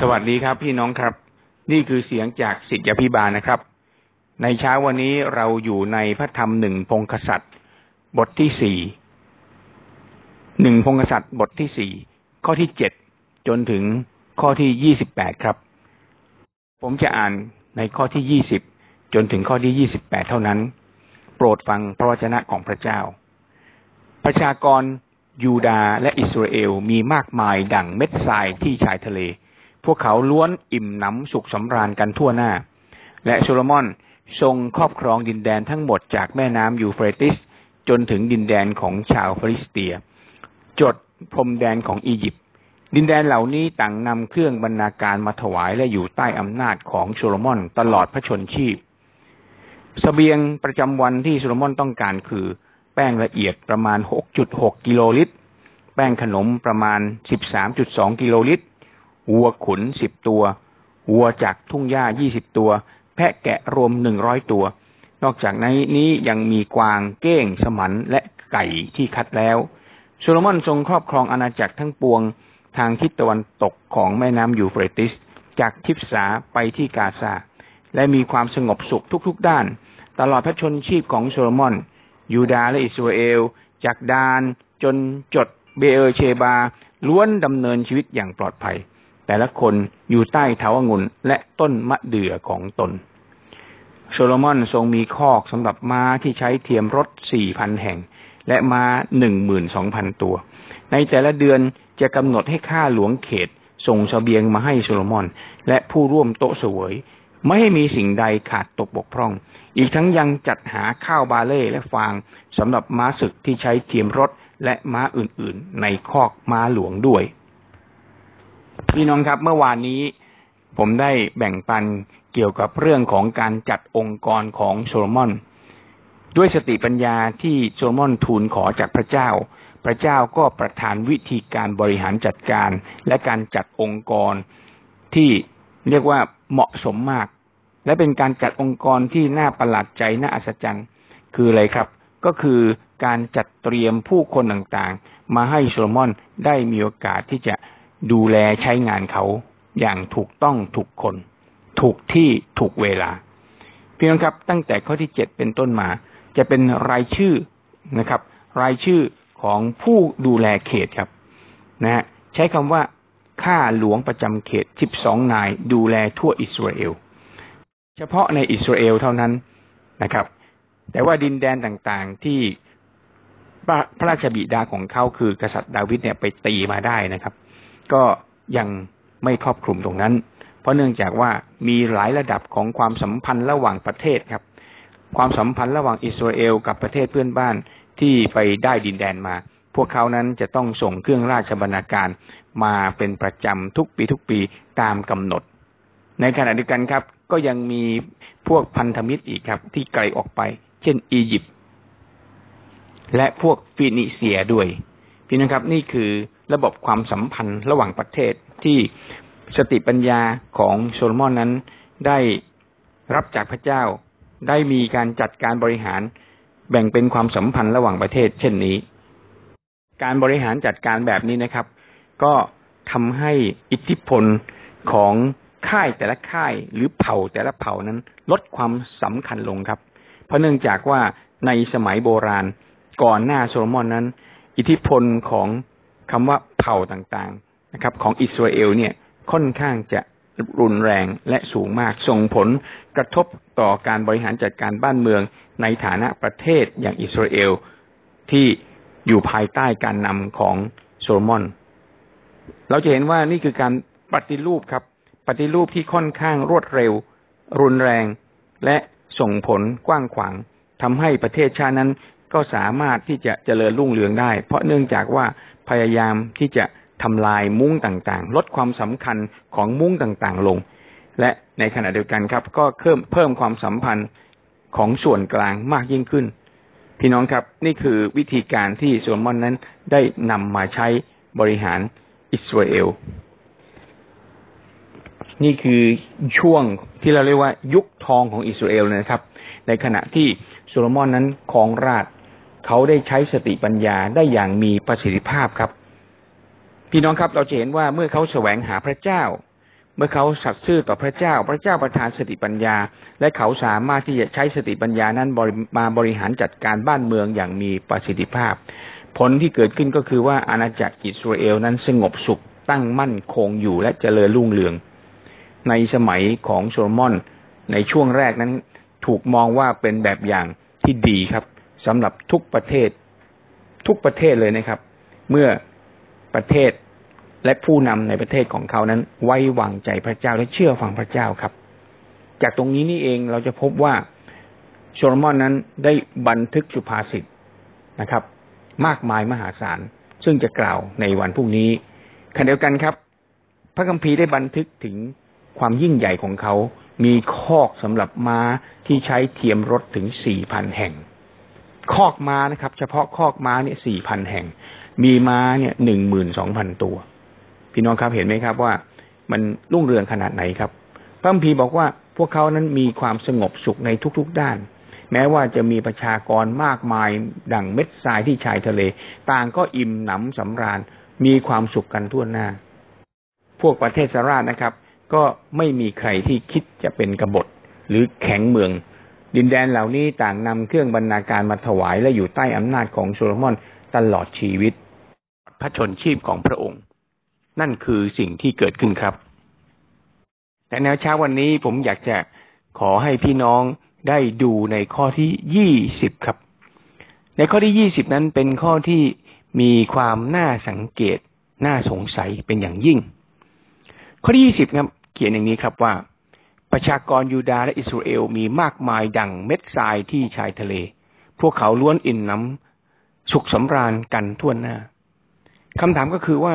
สวัสดีครับพี่น้องครับ นี่คือเสียงจากสิทธิพิบาลนะครับ ในเช้าวันนี้เราอยู่ในพระธรรมหนึ่งพงกษัตริย์ บทที่สี่หนึ่งพงกษัตริย์บทที่สี่ข้อที่เจ็ดจนถึงข้อที่ยี่สิบแปดครับ ผมจะอ่านในข้อที่ยี่สิบจนถึงข้อที่ยี่สิบแปดเท่านั้น โปรดฟังพระวจนะของพระเจ้า ประชากรยูดาและอิสราเอลมีมากมายดั่งเม็ดทรายที่ชายทะเล พวกเขาล้วนอิ่มหนำสุขสำราญกันทั่วหน้า และโซโลมอนทรงครอบครองดินแดนทั้งหมดจากแม่น้ำยูเฟรติส จนถึงดินแดนของชาวฟีลิสเตีย จดพรมแดนของอียิปต์ดินแดนเหล่านี้ต่างนำเครื่องบรรณาการมาถวายและอยู่ใต้อำนาจของโซโลมอนตลอดพระชนม์ชีพ เสบียงประจำวันที่โซโลมอนต้องการคือ แป้งละเอียดประมาณ 6.6 กิโลลิตร แป้งขนมประมาณ 13.2 กิโลลิตร วัวขุน10ตัว วัวจากทุ่งหญ้า20ตัว แพะแกะรวม100ตัว นอกจากนี้นี้ยังมีกวางเก้ง สมันและไก่ที่คัดแล้วโซโลมอนทรงครอบครองอาณาจักรทั้งปวงทางทิศตะวันตกของแม่น้ำยูเฟรติส จากทิพสาไปที่กาซาและมีความสงบสุขทุกๆด้าน ตลอดพระชนชีพของโซโลมอน ยูดาและอิสราเอล จากดานจนจดเบเอเชบา ล้วนดำเนินชีวิตอย่างปลอดภัย แต่ละคนอยู่ใต้เถาองุ่นและต้นมะเดื่อของตน โซโลมอนทรงมีคอกสำหรับม้าที่ใช้เทียมรถสี่พันแห่ง และม้าหนึ่งหมื่นสองพันตัว ในแต่ละเดือนจะกำหนดให้ข้าหลวงเขตส่งสเสบียงมาให้โซโลมอน และผู้ร่วมโต๊ะเสวย ไม่ให้มีสิ่งใดขาดตกบกพร่อง อีกทั้งยังจัดหาข้าวบาเล่และฟางสำหรับม้าศึกที่ใช้เทียมรถและม้าอื่นๆ ในคอกม้าหลวงด้วย พี่น้องครับเมื่อวานนี้ผมได้แบ่งปันเกี่ยวกับเรื่องของการจัดองค์กรของโซโลมอน ด้วยสติปัญญาที่โซโลมอนทูลขอจากพระเจ้า พระเจ้าก็ประทานวิธีการบริหารจัดการ และการจัดองค์กรที่เรียกว่าเหมาะสมมาก และเป็นการจัดองค์กรที่น่าประหลาดใจน่าอัศจรรย์ คืออะไรครับ ก็คือการจัดเตรียมผู้คนต่างๆ มาให้โซโลมอนได้มีโอกาสที่จะ ดูแลใช้งานเขาอย่างถูกต้องถูกคน ถูกที่ถูกเวลาเพียงครับ ตั้งแต่ข้อที่เจ็ดเป็นต้นมา จะเป็นรายชื่อนะครับ รายชื่อของผู้ดูแลเขตครับ นะฮะใช้คำว่าข้าหลวงประจำเขตสิบสองนายดูแลทั่วอิสราเอล เฉพาะในอิสราเอลเท่านั้นนะครับ แต่ว่าดินแดนต่างๆที่พระราชบิดาของเขาคือกษัตริย์ดาวิดเนี่ยไปตีมาได้นะครับ ก็ยังไม่ครอบคลุมตรงนั้น เพราะเนื่องจากว่ามีหลายระดับของความสัมพันธ์ระหว่างประเทศครับ ความสัมพันธ์ระหว่างอิสราเอลกับประเทศเพื่อนบ้านที่ไปได้ดินแดนมา พวกเขานั้นจะต้องส่งเครื่องราชบรรณาการมาเป็นประจำทุกปีทุกปีตามกำหนด ในขณะเดียวกันครับ ก็ยังมีพวกพันธมิตรอีกครับ ที่ไกลออกไป เช่น อียิปต์และพวกฟินิเซียด้วย พี่นะครับนี่คือ ระบบความสัมพันธ์ระหว่างประเทศที่สติปัญญาของโซโลมอนนั้นได้รับจากพระเจ้าได้มีการจัดการบริหารแบ่งเป็นความสัมพันธ์ระหว่างประเทศ เช่นนี้ การบริหารจัดการแบบนี้นะครับ ก็ทำให้อิทธิพลของค่ายแต่ละค่ายหรือเผ่าแต่ละเผ่านั้น ลดความสำคัญลงครับ เพราะเนื่องจากว่าในสมัยโบราณก่อนหน้าโซโลมอนนั้น อิทธิพลของ คำว่าเผ่าต่างๆนะครับ ของอิสราเอลเนี่ยค่อนข้างจะรุนแรงและสูงมาก ส่งผลกระทบต่อการบริหารจัดการบ้านเมืองในฐานะประเทศอย่างอิสราเอลที่อยู่ภายใต้การนำของโซโลมอน เราจะเห็นว่านี่คือการปฏิรูปครับ ปฏิรูปที่ค่อนข้างรวดเร็ว รุนแรง และส่งผลกว้างขวางทำให้ประเทศชาตินั้นก็สามารถที่จะเจริญรุ่งเรืองได้ เพราะเนื่องจากว่า พยายามที่จะทำลายมุ้งต่างๆ ลดความสำคัญของมุ้งต่างๆ ลง และในขณะเดียวกันครับ ก็เพิ่มเพิ่มความสัมพันธ์ของส่วนกลางมากยิ่งขึ้น พี่น้องครับนี่คือวิธีการที่โซโลมอนนั้นได้นำมาใช้บริหารอิสราเอล นี่คือช่วงที่เราเรียกว่ายุคทองของอิสราเอลนะครับ ในขณะที่โซโลมอนนั้นครองราช เขาได้ใช้สติปัญญาได้อย่างมีประสิทธิภาพครับ พี่น้องครับเราจะเห็นว่าเมื่อเขาแสวงหาพระเจ้า เมื่อเขาสัตย์ซื่อต่อพระเจ้า พระเจ้าประทานสติปัญญา และเขาสามารถที่จะใช้สติปัญญานั้นมาบริหารจัดการบ้านเมืองอย่างมีประสิทธิภาพ ผลที่เกิดขึ้นก็คือว่าอาณาจักรอิสราเอลนั้นสงบสุขตั้งมั่นคงอยู่และเจริญรุ่งเรือง ในสมัยของโซโลมอนในช่วงแรกนั้นถูกมองว่าเป็นแบบอย่างที่ดีครับ สำหรับทุกประเทศ ทุกประเทศเลยนะครับ เมื่อประเทศและผู้นำในประเทศของเขานั้น ไว้วางใจพระเจ้าและเชื่อฟังพระเจ้าครับ จากตรงนี้นี่เองเราจะพบว่าโซโลมอนนั้นได้บันทึกสุภาษิตนะครับ มากมายมหาศาล ซึ่งจะกล่าวในวันพรุ่งนี้ขณะเดียวกันครับ พระคัมภีร์ได้บันทึกถึงความยิ่งใหญ่ของเขา มีคอกสำหรับม้าที่ใช้เทียมรถถึงสี่พันแห่ง คอกม้านะครับ เฉพาะคอกม้าเนี่ยสี่พันแห่ง มีม้าเนี่ยหนึ่งหมื่นสองพันตัว พี่น้องครับเห็นไหมครับว่า มันรุ่งเรืองขนาดไหนครับพระคัมภีบอกว่าพวกเขานั้นมีความสงบสุขในทุกๆด้าน แม้ว่าจะมีประชากรมากมายดังเม็ดทรายที่ชายทะเล ต่างก็อิ่มหนำสำราญ มีความสุขกันทั่วหน้า พวกประเทศสราชนะครับ ก็ไม่มีใครที่คิดจะเป็นกบฏหรือแข็งเมือง ดินแดนเหล่านี้ต่างนำเครื่องบรรณาการมาถวายและอยู่ใต้อำนาจของโซโลมอนตลอดชีวิต พระชนชีพของพระองค์ นั่นคือสิ่งที่เกิดขึ้นครับแต่แนวเช้าวันนี้ผมอยากจะขอให้พี่น้องได้ดูในข้อที่ยี่สิบครับ ในข้อที่ยี่สิบนั้นเป็นข้อที่มีความน่าสังเกต น่าสงสัยเป็นอย่างยิ่ง ข้อที่ยี่สิบครับ เขียนอย่างนี้ครับว่า ประชากรยูดาห์และอิสราเอลมีมากมายดังเม็ดทรายที่ชายทะเล พวกเขาล้วนอิ่มน้ำสุขสำราญกันทั่วหน้าคำถามก็คือว่า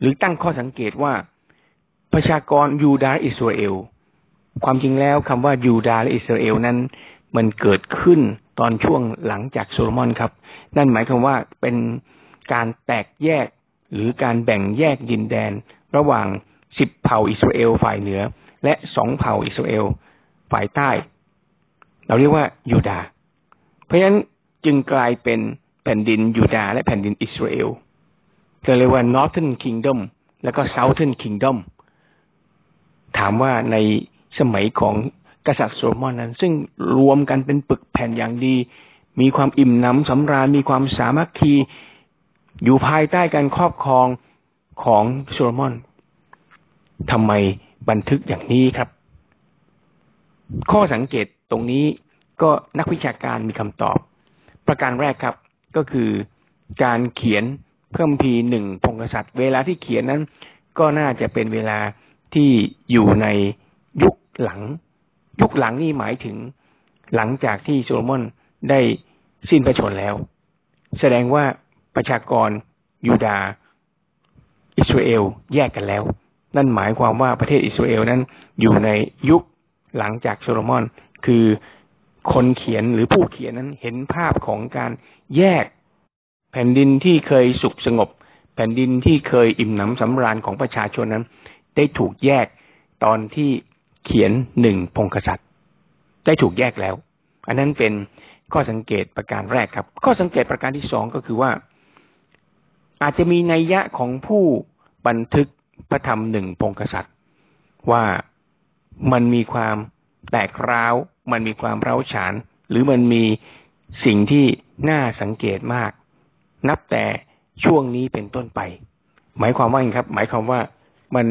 หรือตั้งข้อสังเกตว่า ประชากรยูดาห์อิสราเอล ความจริงแล้วคำว่ายูดาห์และอิสราเอลนั้น มันเกิดขึ้นตอนช่วงหลังจากโซโลมอนครับ นั่นหมายความว่าเป็นการแตกแยกหรือการแบ่งแยกดินแดน ระหว่างสิบเผ่าอิสราเอลฝ่ายเหนือ และสองเผ่าอิสราเอลฝ่ายใต้ เราเรียกว่ายูดาห์เพราะฉะนั้นจึงกลายเป็นแผ่นดินยูดาห์และแผ่นดินอิสราเอลจะเรียกว่า Northern Kingdom แล้วก็ Southern Kingdom ถามว่าในสมัยของกษัตริย์โซโลมอนนั้น ซึ่งรวมกันเป็นปึกแผ่นอย่างดี มีความอิ่มหนำสำราญมีความสามัคคี อยู่ภายใต้การครอบครองของโซโลมอนทำไม บันทึกอย่างนี้ครับ ข้อสังเกตตรงนี้ก็นักวิชาการมีคำตอบ ประการแรกครับ ก็คือการเขียนเพิ่มพีหนึ่งพงศษัตริย์ เวลาที่เขียนนั้น ก็น่าจะเป็นเวลาที่อยู่ในยุคหลัง ยุคหลังนี่หมายถึงหลังจากที่โซโลมอนได้สิ้นพระชนแล้ว แสดงว่าประชากรยูดาอิสราเอลแยกกันแล้ว นั่นหมายความว่าประเทศอิสราเอลนั้นอยู่ในยุคหลังจากโซโลมอน คือคนเขียนหรือผู้เขียนนั้นเห็นภาพของการแยกแผ่นดินที่เคยสุขสงบ แผ่นดินที่เคยอิ่มหนำสำราญของประชาชนนั้น ได้ถูกแยกตอนที่เขียนหนึ่งพงกษัตริย์ ได้ถูกแยกแล้ว อันนั้นเป็นข้อสังเกตประการแรกครับ ข้อสังเกตประการที่สองก็คือว่า อาจจะมีนัยยะของผู้บันทึก พระธรรมหนึ่งพงกษัตริย์ ว่ามันมีความแตกร้าว มันมีความเร้าฉาน หรือมันมีสิ่งที่น่าสังเกตมาก นับแต่ช่วงนี้เป็นต้นไป หมายความว่าไงครับ หมายความว่ามัน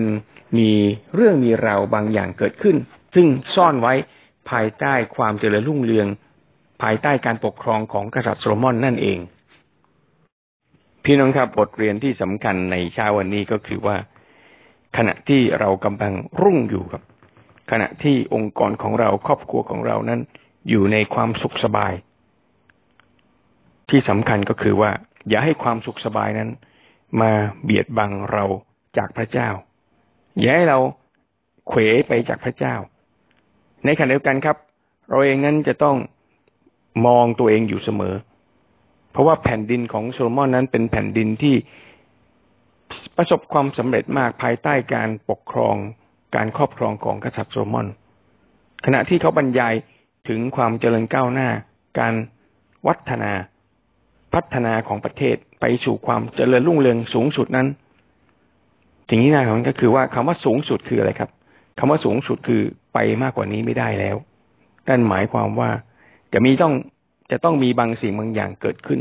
มีเรื่องมีราวบางอย่างเกิดขึ้น ซึ่งซ่อนไว้ภายใต้ความเจริญรุ่งเรือง ภายใต้การปกครองของกษัตริย์โซโลมอนนั่นเอง พี่น้องครับบทเรียนที่สำคัญในเช้าวันนี้ก็คือว่า ขณะที่เรากำลังรุ่งอยู่ครับ ขณะที่องค์กรของเราครอบครัวของเรานั้น อยู่ในความสุขสบาย ที่สำคัญก็คือว่า อย่าให้ความสุขสบายนั้น มาเบียดบังเราจากพระเจ้า อย่าให้เราเขวไปจากพระเจ้า ในขณะเดียวกันครับ เราเองนั้นจะต้องมองตัวเองอยู่เสมอ เพราะว่าแผ่นดินของโซโลมอนนั้นเป็นแผ่นดินที่ ประสบความสำเร็จมากภายใต้การปกครองการครอบครองของกษัตริย์โซโลมอน ขณะที่เขาบรรยายถึงความเจริญก้าวหน้า การวัฒนาพัฒนาของประเทศไปสู่ความเจริญรุ่งเรืองสูงสุดนั้น สิ่งที่น่าสนก็คือว่าคำว่าสูงสุดคืออะไรครับคำว่าสูงสุดคือไปมากกว่านี้ไม่ได้แล้วนั่นหมายความว่าจะมีต้องจะต้องมีบางสิ่งบางอย่างเกิดขึ้น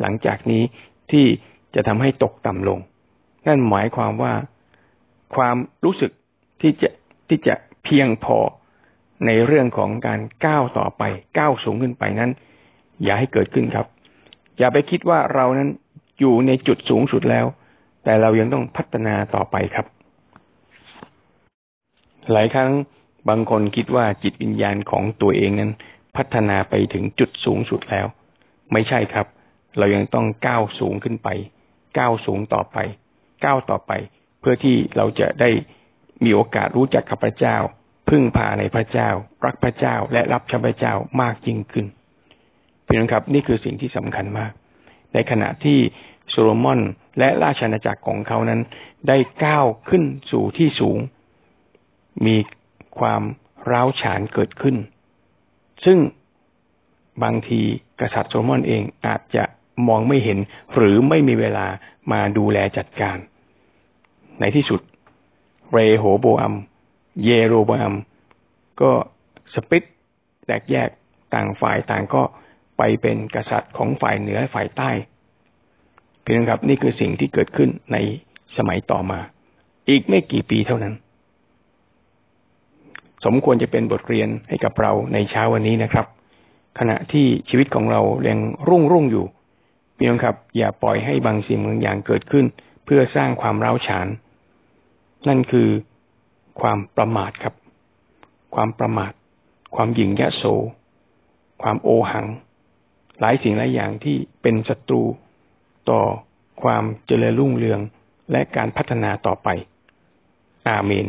หลังจากนี้ที่จะทำให้ตกต่ำลง นั่นหมายความว่าความรู้สึกที่จะที่จะเพียงพอในเรื่องของการก้าวต่อไปก้าวสูงขึ้นไปนั้น อย่าให้เกิดขึ้นครับ อย่าไปคิดว่าเรานั้นอยู่ในจุดสูงสุดแล้ว แต่เรายังต้องพัฒนาต่อไปครับ หลายครั้งบางคนคิดว่าจิตวิญญาณของตัวเองนั้น พัฒนาไปถึงจุดสูงสุดแล้ว ไม่ใช่ครับ เรายังต้องก้าวสูงขึ้นไป ก้าวสูงต่อไป ก้าวต่อไป เพื่อที่เราจะได้มีโอกาสรู้จักกับพระเจ้า พึ่งพาในพระเจ้า รักพระเจ้าและรับใช้พระเจ้ามากยิ่งขึ้นเพี่น้องครับนี่คือสิ่งที่สำคัญมาก ในขณะที่โซโลมอนและราชอาณาจักรของเขานั้น ได้ก้าวขึ้นสู่ที่สูง มีความร้าวฉานเกิดขึ้น ซึ่งบางทีกษัตริย์โซโลมอนเองอาจจะมองไม่เห็นหรือไม่มีเวลามาดูแลจัดการ ในที่สุด เรโหโบอัม เยโรโบอัม ก็สปิตแตกแยกต่างฝ่ายต่างก็ไปเป็นกษัตริย์ของฝ่ายเหนือฝ่ายใต้เพียงครับ นี่คือสิ่งที่เกิดขึ้นในสมัยต่อมา อีกไม่กี่ปีเท่านั้น สมควรจะเป็นบทเรียนให้กับเราในเช้าวันนี้นะครับ ขณะที่ชีวิตของเรายังรุ่งรุ่งอยู่พี่น้องครับ อย่าปล่อยให้บางสิ่งบางอย่างเกิดขึ้น เพื่อสร้างความร้าวฉาน นั่นคือความประมาทครับ ความประมาท ความหยิ่งยะโส ความโอหัง หลายสิ่งหลายอย่างที่เป็นศัตรูต่อความเจริญรุ่งเรืองและการพัฒนาต่อไป อาเมน